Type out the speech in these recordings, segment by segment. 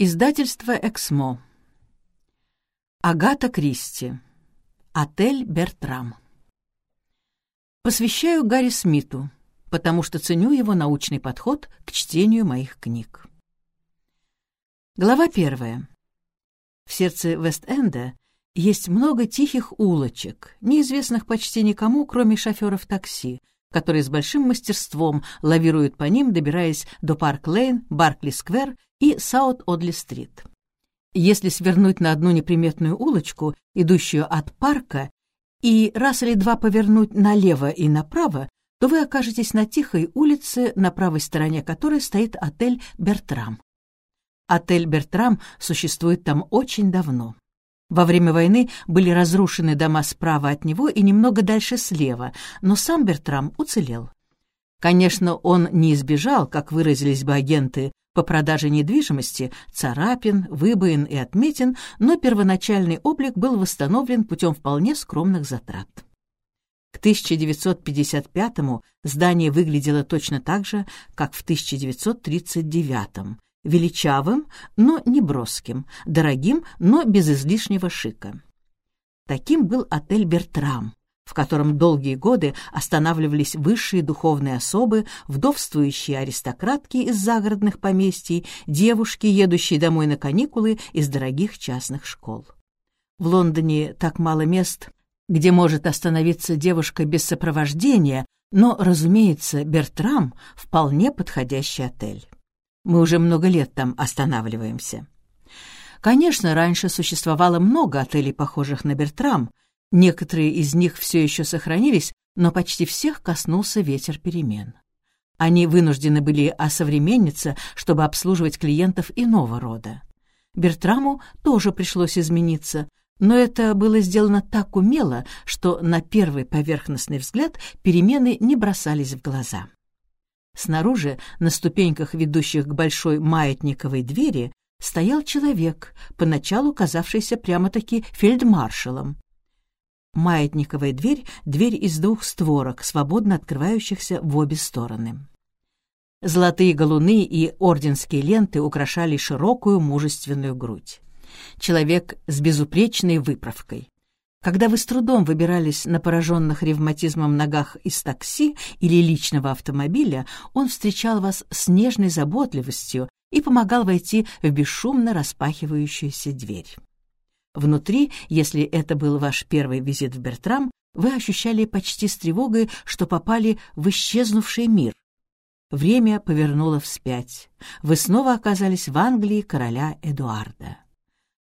Издательство «Эксмо». Агата Кристи. Отель «Бертрам». Посвящаю Гарри Смиту, потому что ценю его научный подход к чтению моих книг. Глава первая. В сердце Вест-Энда есть много тихих улочек, неизвестных почти никому, кроме шоферов такси, которые с большим мастерством лавируют по ним, добираясь до Парк-Лейн, Баркли-сквер и Саут-Одли-стрит. Если свернуть на одну неприметную улочку, идущую от парка, и раз или два повернуть налево и направо, то вы окажетесь на тихой улице, на правой стороне которой стоит отель «Бертрам». Отель «Бертрам» существует там очень давно. Во время войны были разрушены дома справа от него и немного дальше слева, но сам Бертрам уцелел. Конечно, он не избежал, как выразились бы агенты по продаже недвижимости, царапин, выбоин и отметин, но первоначальный облик был восстановлен путем вполне скромных затрат. К 1955-му здание выглядело точно так же, как в 1939-м, величавым, но не броским, дорогим, но без излишнего шика. Таким был отель «Бертрам», в котором долгие годы останавливались высшие духовные особы, вдовствующие аристократки из загородных поместий, девушки, едущие домой на каникулы из дорогих частных школ. В Лондоне так мало мест, где может остановиться девушка без сопровождения, но, разумеется, Бертрам — вполне подходящий отель. Мы уже много лет там останавливаемся. Конечно, раньше существовало много отелей, похожих на Бертрам. Некоторые из них все еще сохранились, но почти всех коснулся ветер перемен. Они вынуждены были осовремениться, чтобы обслуживать клиентов иного рода. Бертраму тоже пришлось измениться, но это было сделано так умело, что на первый поверхностный взгляд перемены не бросались в глаза. Снаружи, на ступеньках, ведущих к большой маятниковой двери, стоял человек, поначалу казавшийся прямо-таки фельдмаршалом. Маятниковая дверь — дверь из двух створок, свободно открывающихся в обе стороны. Золотые галуны и орденские ленты украшали широкую мужественную грудь. Человек с безупречной выправкой. Когда вы с трудом выбирались на пораженных ревматизмом ногах из такси или личного автомобиля, он встречал вас с нежной заботливостью и помогал войти в бесшумно распахивающуюся дверь. Внутри, если это был ваш первый визит в Бертрам, вы ощущали почти с тревогой, что попали в исчезнувший мир. Время повернуло вспять. Вы снова оказались в Англии короля Эдуарда.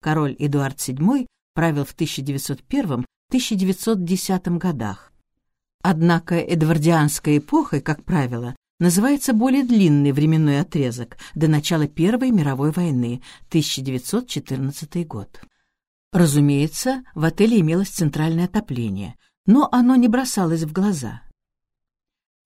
Король Эдуард VII правил в 1901-1910 годах. Однако эдвардианской эпохой, как правило, называется более длинный временной отрезок до начала Первой мировой войны, 1914 год. Разумеется, в отеле имелось центральное отопление, но оно не бросалось в глаза.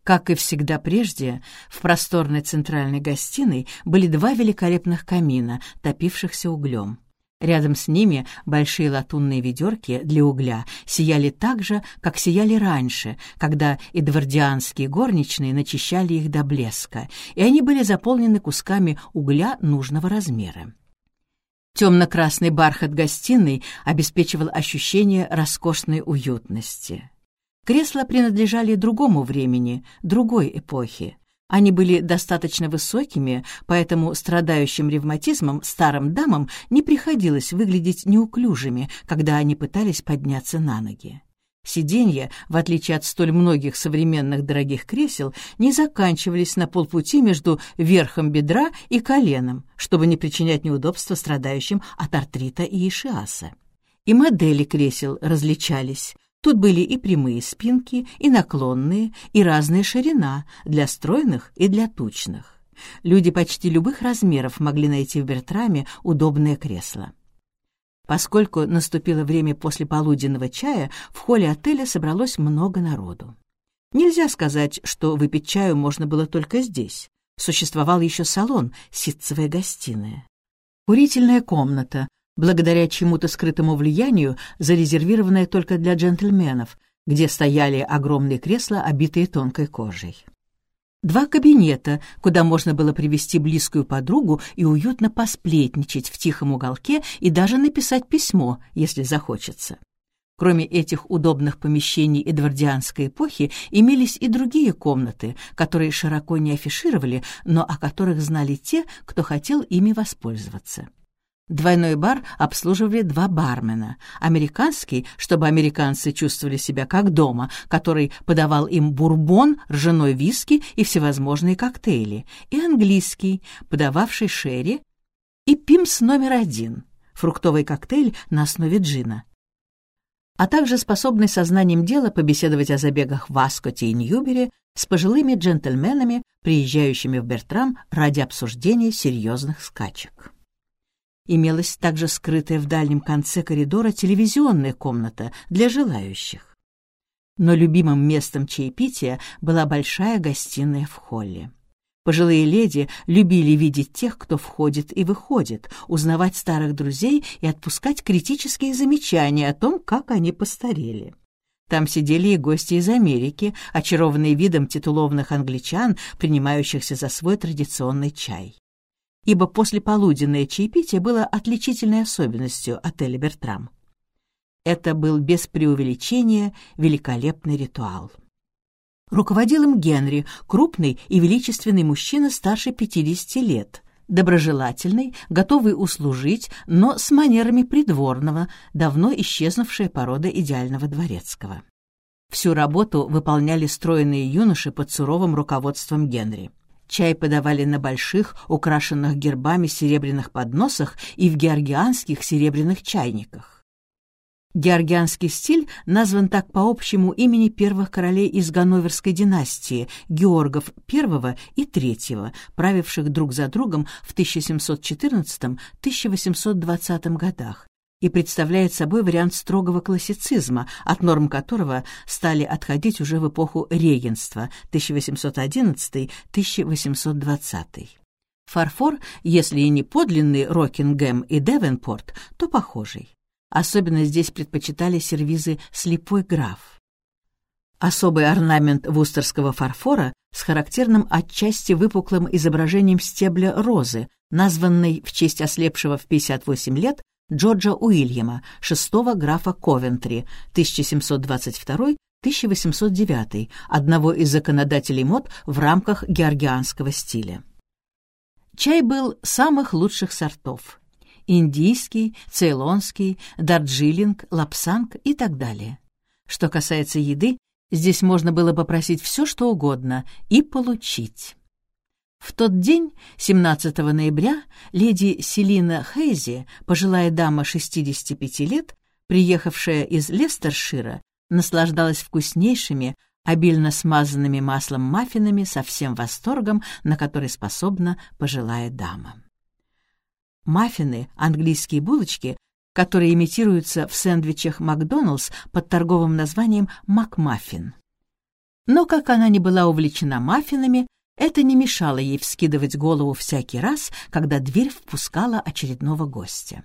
Как и всегда прежде, в просторной центральной гостиной были два великолепных камина, топившихся углем. Рядом с ними большие латунные ведерки для угля сияли так же, как сияли раньше, когда эдвардианские горничные начищали их до блеска, и они были заполнены кусками угля нужного размера. Темно-красный бархат гостиной обеспечивал ощущение роскошной уютности. Кресла принадлежали другому времени, другой эпохе. Они были достаточно высокими, поэтому страдающим ревматизмом старым дамам не приходилось выглядеть неуклюжими, когда они пытались подняться на ноги. Сиденья, в отличие от столь многих современных дорогих кресел, не заканчивались на полпути между верхом бедра и коленом, чтобы не причинять неудобства страдающим от артрита и ишиаса. И модели кресел различались. Тут были и прямые спинки, и наклонные, и разная ширина для стройных и для тучных. Люди почти любых размеров могли найти в Бертраме удобное кресло. Поскольку наступило время после полуденного чая, в холле отеля собралось много народу. Нельзя сказать, что выпить чаю можно было только здесь. Существовал еще салон, ситцевая гостиная. Курительная комната, благодаря чему-то скрытому влиянию, зарезервированное только для джентльменов, где стояли огромные кресла, обитые тонкой кожей. Два кабинета, куда можно было привести близкую подругу и уютно посплетничать в тихом уголке и даже написать письмо, если захочется. Кроме этих удобных помещений эдвардианской эпохи, имелись и другие комнаты, которые широко не афишировали, но о которых знали те, кто хотел ими воспользоваться. Двойной бар обслуживали два бармена. Американский, чтобы американцы чувствовали себя как дома, который подавал им бурбон, ржаной виски и всевозможные коктейли, и английский, подававший шерри, и пимс номер один, фруктовый коктейль на основе джина а также способный сознанием дела побеседовать о забегах в Аскоте и Ньюбере с пожилыми джентльменами, приезжающими в Бертрам ради обсуждения серьезных скачек. Имелась также скрытая в дальнем конце коридора телевизионная комната для желающих. Но любимым местом чаепития была большая гостиная в холле. Пожилые леди любили видеть тех, кто входит и выходит, узнавать старых друзей и отпускать критические замечания о том, как они постарели. Там сидели и гости из Америки, очарованные видом титулованных англичан, принимающихся за свой традиционный чай ибо послеполуденное чаепитие было отличительной особенностью отеля «Бертрам». Это был без преувеличения великолепный ритуал. Руководил им Генри, крупный и величественный мужчина старше 50 лет, доброжелательный, готовый услужить, но с манерами придворного, давно исчезнувшая порода идеального дворецкого. Всю работу выполняли стройные юноши под суровым руководством Генри. Чай подавали на больших, украшенных гербами серебряных подносах и в георгианских серебряных чайниках. Георгианский стиль назван так по общему имени первых королей из Ганноверской династии, Георгов I и III, правивших друг за другом в 1714-1820 годах и представляет собой вариант строгого классицизма, от норм которого стали отходить уже в эпоху регенства 1811-1820. Фарфор, если и не подлинный Рокингем и Девенпорт, то похожий. Особенно здесь предпочитали сервизы «слепой граф». Особый орнамент вустерского фарфора с характерным отчасти выпуклым изображением стебля розы, названной в честь ослепшего в 58 лет Джорджа Уильяма, шестого графа Ковентри, 1722-1809, одного из законодателей мод в рамках георгианского стиля. Чай был самых лучших сортов — индийский, цейлонский, дарджилинг, лапсанг и так далее. Что касается еды, здесь можно было попросить все, что угодно, и получить. В тот день, 17 ноября, леди Селина Хейзи, пожилая дама 65 лет, приехавшая из Лестершира, наслаждалась вкуснейшими, обильно смазанными маслом маффинами со всем восторгом, на который способна пожилая дама. Маффины — английские булочки, которые имитируются в сэндвичах Макдоналдс под торговым названием «Макмаффин». Но как она не была увлечена маффинами, это не мешало ей вскидывать голову всякий раз, когда дверь впускала очередного гостя.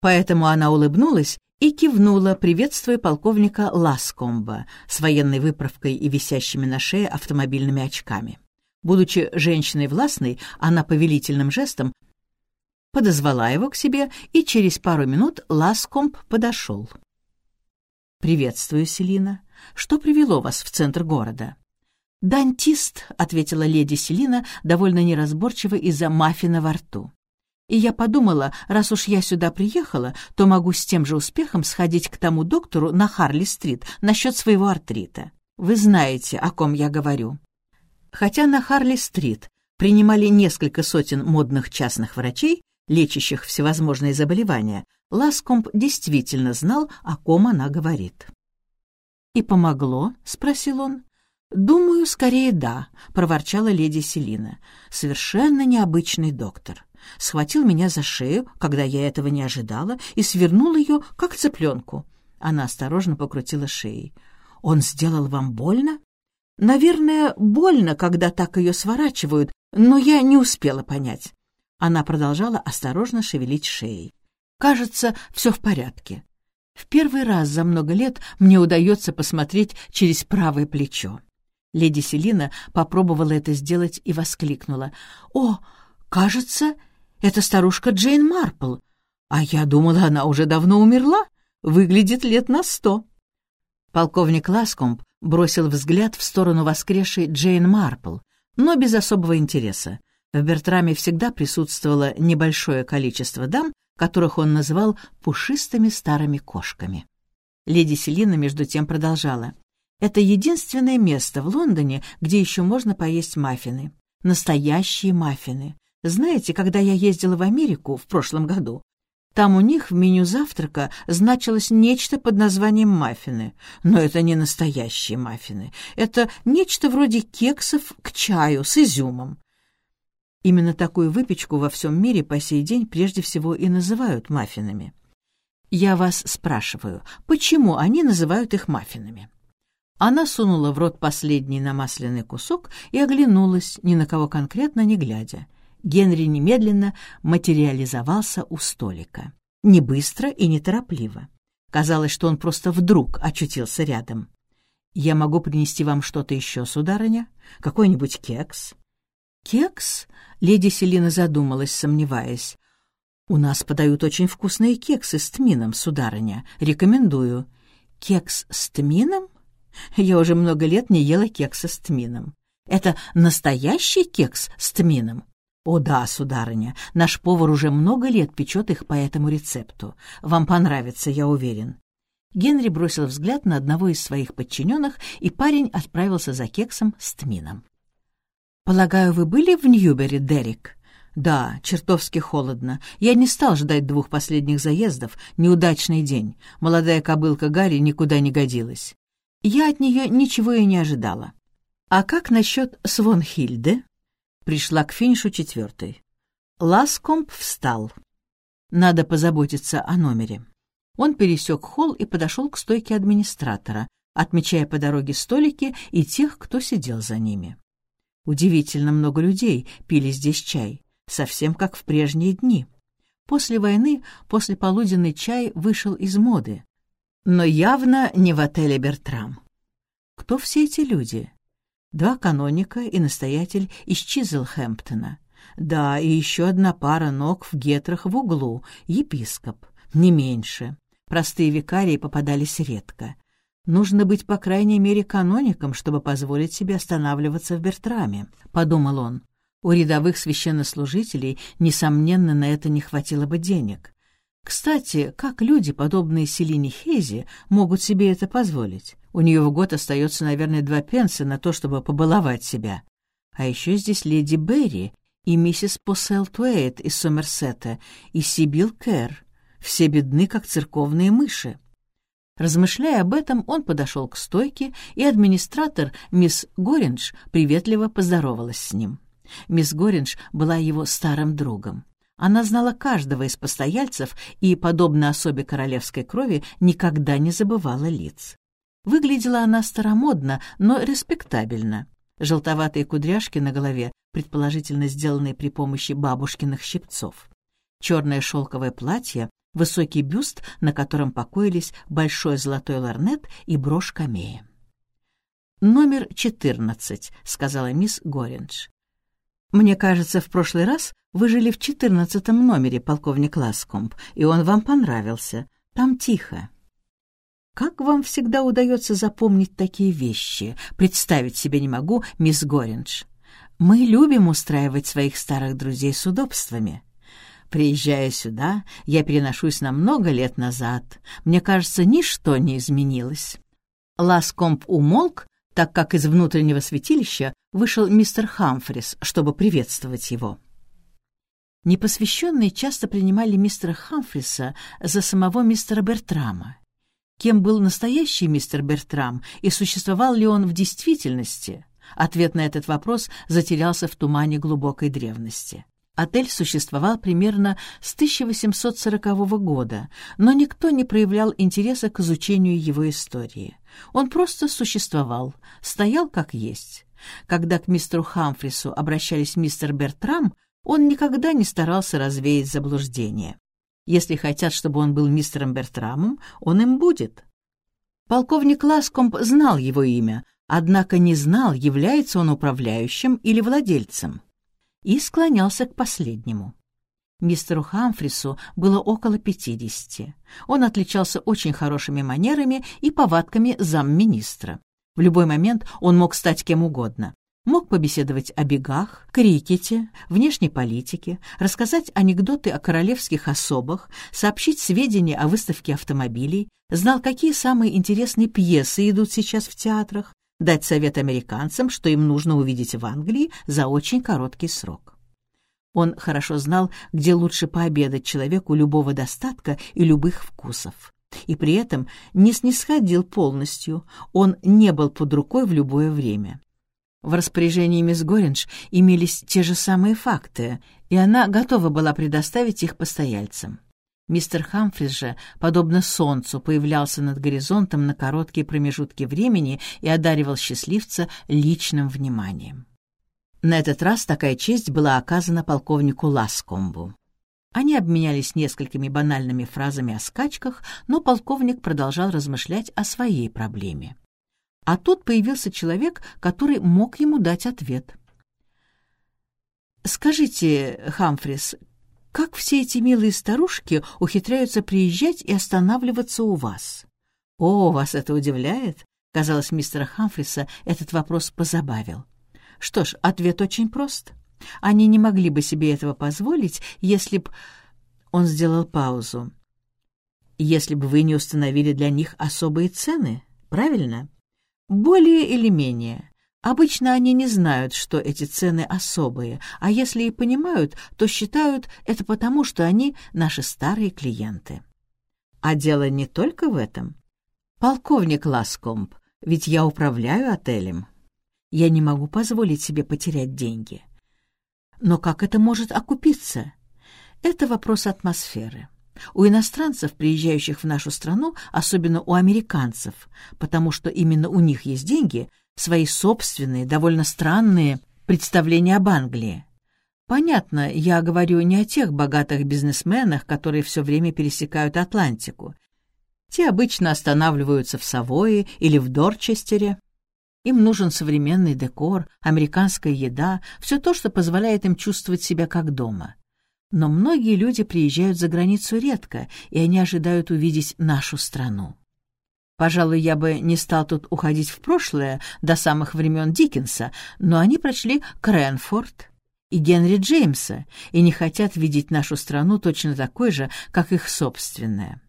Поэтому она улыбнулась и кивнула, приветствуя полковника Ласкомба с военной выправкой и висящими на шее автомобильными очками. Будучи женщиной властной, она повелительным жестом подозвала его к себе, и через пару минут Ласкомб подошел. «Приветствую, Селина. Что привело вас в центр города?» «Дантист», — ответила леди Селина, довольно неразборчиво из-за маффина во рту. И я подумала, раз уж я сюда приехала, то могу с тем же успехом сходить к тому доктору на Харли-стрит насчет своего артрита. Вы знаете, о ком я говорю. Хотя на Харли-стрит принимали несколько сотен модных частных врачей, лечащих всевозможные заболевания, Ласкомб действительно знал, о ком она говорит. «И помогло?» — спросил он. «Думаю, скорее да», — проворчала леди Селина. «Совершенно необычный доктор. Схватил меня за шею, когда я этого не ожидала, и свернул ее, как цыпленку». Она осторожно покрутила шеей. «Он сделал вам больно?» «Наверное, больно, когда так ее сворачивают, но я не успела понять». Она продолжала осторожно шевелить шеей. «Кажется, все в порядке. В первый раз за много лет мне удается посмотреть через правое плечо. Леди Селина попробовала это сделать и воскликнула. «О, кажется, это старушка Джейн Марпл. А я думала, она уже давно умерла. Выглядит лет на сто». Полковник Ласкомб бросил взгляд в сторону воскресшей Джейн Марпл, но без особого интереса. В Бертраме всегда присутствовало небольшое количество дам, которых он называл «пушистыми старыми кошками». Леди Селина, между тем, продолжала. «Это единственное место в Лондоне, где еще можно поесть маффины. Настоящие маффины. Знаете, когда я ездила в Америку в прошлом году, там у них в меню завтрака значилось нечто под названием маффины. Но это не настоящие маффины. Это нечто вроде кексов к чаю с изюмом. Именно такую выпечку во всем мире по сей день прежде всего и называют маффинами. Я вас спрашиваю, почему они называют их маффинами? Она сунула в рот последний намасленный кусок и оглянулась, ни на кого конкретно не глядя. Генри немедленно материализовался у столика. Не быстро и не торопливо. Казалось, что он просто вдруг очутился рядом. «Я могу принести вам что-то еще, сударыня? Какой-нибудь кекс?» «Кекс?» — леди Селина задумалась, сомневаясь. «У нас подают очень вкусные кексы с тмином, сударыня. Рекомендую». «Кекс с тмином?» Я уже много лет не ела кекса с тмином. Это настоящий кекс с тмином? «О да, сударыня, наш повар уже много лет печет их по этому рецепту. Вам понравится, я уверен». Генри бросил взгляд на одного из своих подчиненных, и парень отправился за кексом с тмином. «Полагаю, вы были в Ньюбере, Дерек?» «Да, чертовски холодно. Я не стал ждать двух последних заездов. Неудачный день. Молодая кобылка Гарри никуда не годилась. Я от нее ничего и не ожидала. А как насчет Свонхильды?» Пришла к финишу четвертой. Ласкомп встал. Надо позаботиться о номере. Он пересек холл и подошел к стойке администратора, отмечая по дороге столики и тех, кто сидел за ними. Удивительно много людей пили здесь чай, совсем как в прежние дни. После войны после полуденный чай вышел из моды, но явно не в отеле «Бертрам». Кто все эти люди? Два каноника и настоятель из Чизелхэмптона. Да, и еще одна пара ног в гетрах в углу, епископ, не меньше. Простые викарии попадались редко. Нужно быть, по крайней мере, каноником, чтобы позволить себе останавливаться в Бертраме, — подумал он. У рядовых священнослужителей, несомненно, на это не хватило бы денег. Кстати, как люди, подобные Селине Хейзи, могут себе это позволить? У нее в год остается, наверное, два пенса на то, чтобы побаловать себя. А еще здесь леди Берри и миссис Посел Туэйт из Сомерсета и Сибил Кэр. Все бедны, как церковные мыши. Размышляя об этом, он подошел к стойке, и администратор, мисс Горинж, приветливо поздоровалась с ним. Мисс Горинж была его старым другом. Она знала каждого из постояльцев и, подобно особе королевской крови, никогда не забывала лиц. Выглядела она старомодно, но респектабельно. Желтоватые кудряшки на голове, предположительно сделанные при помощи бабушкиных щипцов. Черное шелковое платье, высокий бюст, на котором покоились большой золотой ларнет и брошь камея. «Номер четырнадцать», — сказала мисс Гориндж. «Мне кажется, в прошлый раз вы жили в четырнадцатом номере, полковник Ласкомб, и он вам понравился. Там тихо». «Как вам всегда удается запомнить такие вещи? Представить себе не могу, мисс Гориндж. Мы любим устраивать своих старых друзей с удобствами». Приезжая сюда, я переношусь на много лет назад. Мне кажется, ничто не изменилось. Ласкомб умолк, так как из внутреннего святилища вышел мистер Хамфрис, чтобы приветствовать его. Непосвященные часто принимали мистера Хамфриса за самого мистера Бертрама. Кем был настоящий мистер Бертрам и существовал ли он в действительности? Ответ на этот вопрос затерялся в тумане глубокой древности. Отель существовал примерно с 1840 года, но никто не проявлял интереса к изучению его истории. Он просто существовал, стоял как есть. Когда к мистеру Хамфрису обращались мистер Бертрам, он никогда не старался развеять заблуждение. Если хотят, чтобы он был мистером Бертрамом, он им будет. Полковник Ласкомб знал его имя, однако не знал, является он управляющим или владельцем, и склонялся к последнему. Мистеру Хамфрису было около пятидесяти. Он отличался очень хорошими манерами и повадками замминистра. В любой момент он мог стать кем угодно. Мог побеседовать о бегах, крикете, внешней политике, рассказать анекдоты о королевских особах, сообщить сведения о выставке автомобилей, знал, какие самые интересные пьесы идут сейчас в театрах, дать совет американцам, что им нужно увидеть в Англии за очень короткий срок. Он хорошо знал, где лучше пообедать человеку любого достатка и любых вкусов. И при этом не снисходил полностью, он не был под рукой в любое время. В распоряжении мисс Горинж имелись те же самые факты, и она готова была предоставить их постояльцам. Мистер Хамфрис же, подобно солнцу, появлялся над горизонтом на короткие промежутки времени и одаривал счастливца личным вниманием. На этот раз такая честь была оказана полковнику Ласкомбу. Они обменялись несколькими банальными фразами о скачках, но полковник продолжал размышлять о своей проблеме. А тут появился человек, который мог ему дать ответ. «Скажите, Хамфрис, как все эти милые старушки ухитряются приезжать и останавливаться у вас? О, вас это удивляет? Казалось, мистера Хамфриса этот вопрос позабавил. Что ж, ответ очень прост. Они не могли бы себе этого позволить, если б... Он сделал паузу. Если бы вы не установили для них особые цены, правильно? Более или менее. Обычно они не знают, что эти цены особые, а если и понимают, то считают это потому, что они наши старые клиенты. А дело не только в этом. Полковник Ласкомб, ведь я управляю отелем. Я не могу позволить себе потерять деньги. Но как это может окупиться? Это вопрос атмосферы. У иностранцев, приезжающих в нашу страну, особенно у американцев, потому что именно у них есть деньги — свои собственные, довольно странные представления об Англии. Понятно, я говорю не о тех богатых бизнесменах, которые все время пересекают Атлантику. Те обычно останавливаются в Савое или в Дорчестере. Им нужен современный декор, американская еда, все то, что позволяет им чувствовать себя как дома. Но многие люди приезжают за границу редко, и они ожидают увидеть нашу страну. Пожалуй, я бы не стал тут уходить в прошлое до самых времен Диккенса, но они прочли Кренфорд и Генри Джеймса и не хотят видеть нашу страну точно такой же, как их собственная.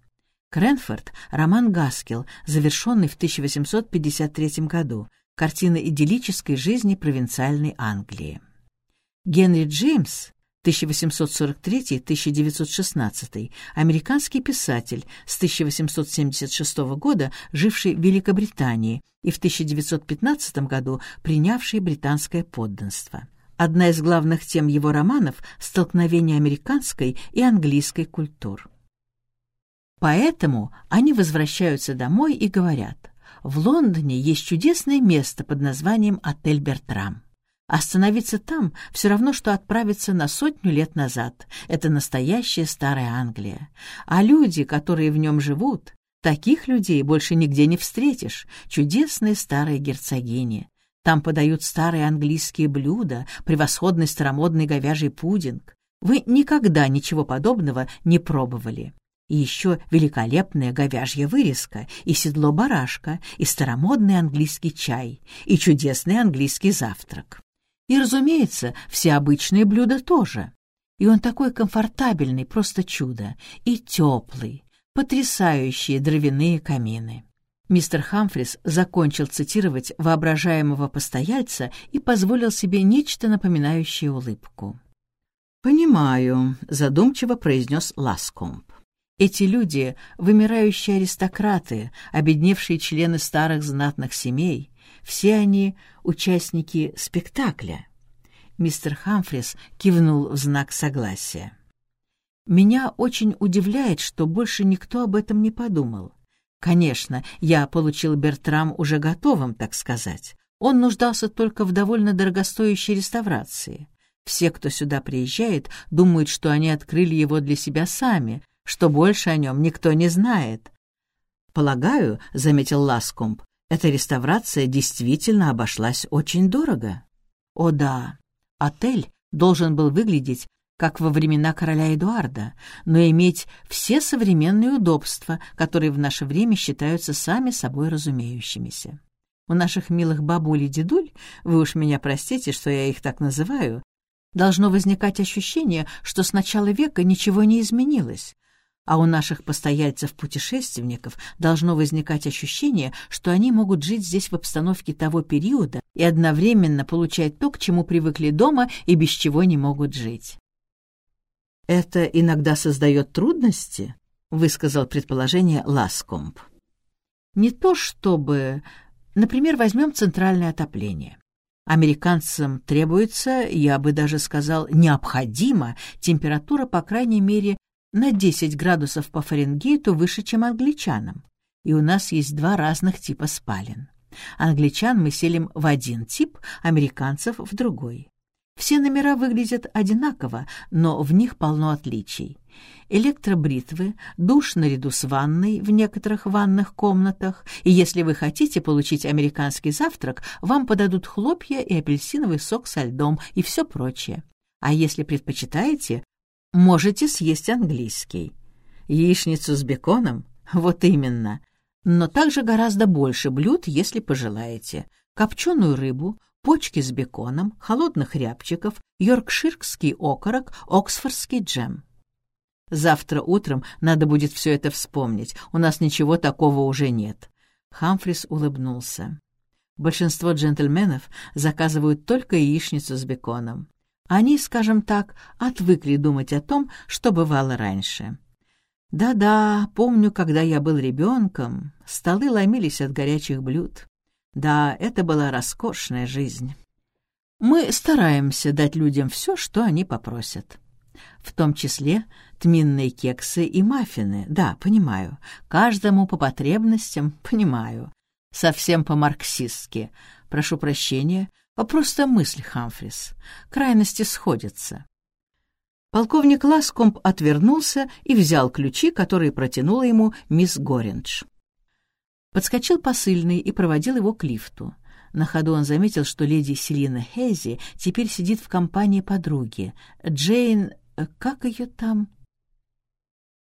Кренфорд — роман Гаскел, завершенный в 1853 году, картина идиллической жизни провинциальной Англии. Генри Джеймс 1843-1916, американский писатель с 1876 года, живший в Великобритании и в 1915 году принявший британское подданство. Одна из главных тем его романов — столкновение американской и английской культур. Поэтому они возвращаются домой и говорят, в Лондоне есть чудесное место под названием «Отель Бертрам». Остановиться там — все равно, что отправиться на сотню лет назад. Это настоящая старая Англия. А люди, которые в нем живут, таких людей больше нигде не встретишь. Чудесные старые герцогини. Там подают старые английские блюда, превосходный старомодный говяжий пудинг. Вы никогда ничего подобного не пробовали. И еще великолепная говяжья вырезка, и седло барашка, и старомодный английский чай, и чудесный английский завтрак. И, разумеется, все обычные блюда тоже. И он такой комфортабельный, просто чудо, и теплый, потрясающие дровяные камины. Мистер Хамфрис закончил цитировать воображаемого постояльца и позволил себе нечто напоминающее улыбку. «Понимаю», — задумчиво произнес Ласкомб. «Эти люди — вымирающие аристократы, обедневшие члены старых знатных семей, все они участники спектакля. Мистер Хамфрис кивнул в знак согласия. Меня очень удивляет, что больше никто об этом не подумал. Конечно, я получил Бертрам уже готовым, так сказать. Он нуждался только в довольно дорогостоящей реставрации. Все, кто сюда приезжает, думают, что они открыли его для себя сами, что больше о нем никто не знает. «Полагаю», — заметил Ласкомб, Эта реставрация действительно обошлась очень дорого. О да, отель должен был выглядеть как во времена короля Эдуарда, но иметь все современные удобства, которые в наше время считаются сами собой разумеющимися. У наших милых бабуль и дедуль, вы уж меня простите, что я их так называю, должно возникать ощущение, что с начала века ничего не изменилось, а у наших постояльцев-путешественников должно возникать ощущение, что они могут жить здесь в обстановке того периода и одновременно получать то, к чему привыкли дома и без чего не могут жить. «Это иногда создает трудности?» — высказал предположение Ласкомп. «Не то чтобы... Например, возьмем центральное отопление. Американцам требуется, я бы даже сказал, необходима температура, по крайней мере, на 10 градусов по Фаренгейту выше, чем англичанам. И у нас есть два разных типа спален. Англичан мы селим в один тип, американцев — в другой. Все номера выглядят одинаково, но в них полно отличий. Электробритвы, душ наряду с ванной в некоторых ванных комнатах, и если вы хотите получить американский завтрак, вам подадут хлопья и апельсиновый сок со льдом и все прочее. А если предпочитаете, можете съесть английский. Яичницу с беконом? Вот именно. Но также гораздо больше блюд, если пожелаете. Копченую рыбу, почки с беконом, холодных рябчиков, йоркширский окорок, оксфордский джем. Завтра утром надо будет все это вспомнить, у нас ничего такого уже нет. Хамфрис улыбнулся. Большинство джентльменов заказывают только яичницу с беконом. Они, скажем так, отвыкли думать о том, что бывало раньше. Да-да, помню, когда я был ребенком, столы ломились от горячих блюд. Да, это была роскошная жизнь. Мы стараемся дать людям все, что они попросят. В том числе тминные кексы и маффины, да, понимаю. Каждому по потребностям, понимаю. Совсем по-марксистски. Прошу прощения, а просто мысль, Хамфрис. Крайности сходятся. Полковник Ласкомп отвернулся и взял ключи, которые протянула ему мисс Гориндж. Подскочил посыльный и проводил его к лифту. На ходу он заметил, что леди Селина Хейзи теперь сидит в компании подруги. Джейн... Как ее там?